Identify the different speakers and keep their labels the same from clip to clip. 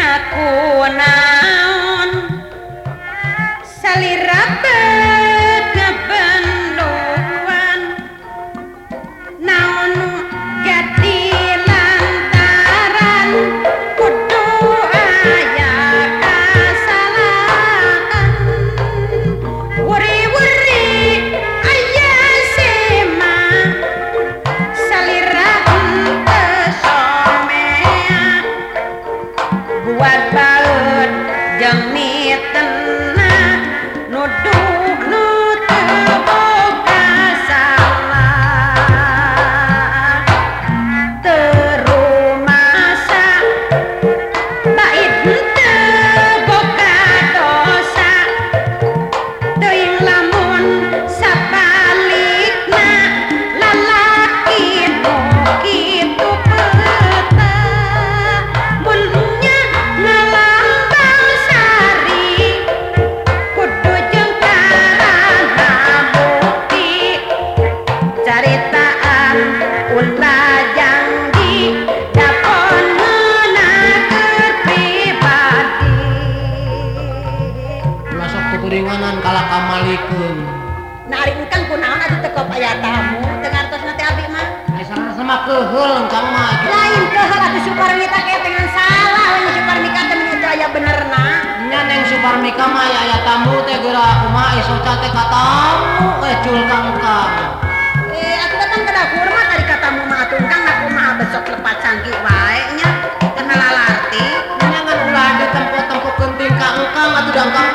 Speaker 1: นะกูนา aya tamu. Teu ngartosna teh abi mah
Speaker 2: sareng sama keheul engkang mah.
Speaker 1: lain keheul atuh Suparmita kayak dengan salah. We Suparmita teh mun itu aya benerna
Speaker 2: Nya neng Suparmika mah aya aya tamu teh geura kumaha isoca teh ka tamu eh cul kangkang.
Speaker 1: eh atuh datang ke dapur mah tadi katamu mah atuh engkang na kumaha besok lepat cangki wae nya kenal lalarti
Speaker 2: Nya ngan ulah di tempo-tempo penting ka engkang atuh dangkang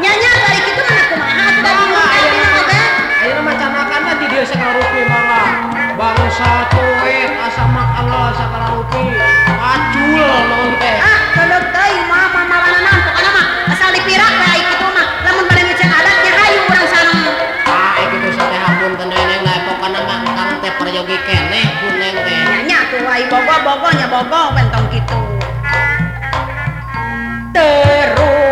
Speaker 1: nyanya bari kitu mah kumaha aya dina teh
Speaker 2: Ayeuna macanakan mah di dieu sakala rupi mangga. Bangsa cuek asa makan lo sakala rupi. Acul naon teh.
Speaker 1: ah kedeuk teuing mah mamawana naon pokona mah asal dipira we ai kitu mah lamun bade ngecek adat nya hayu urang sareng
Speaker 2: Ah, eh gitu sateh hapunten neneng da pokona mah engkang teh peryogi keneh kuneng teh.
Speaker 1: nyanya tuh ai bogo-bogo nya bogo bentong gitu terumasa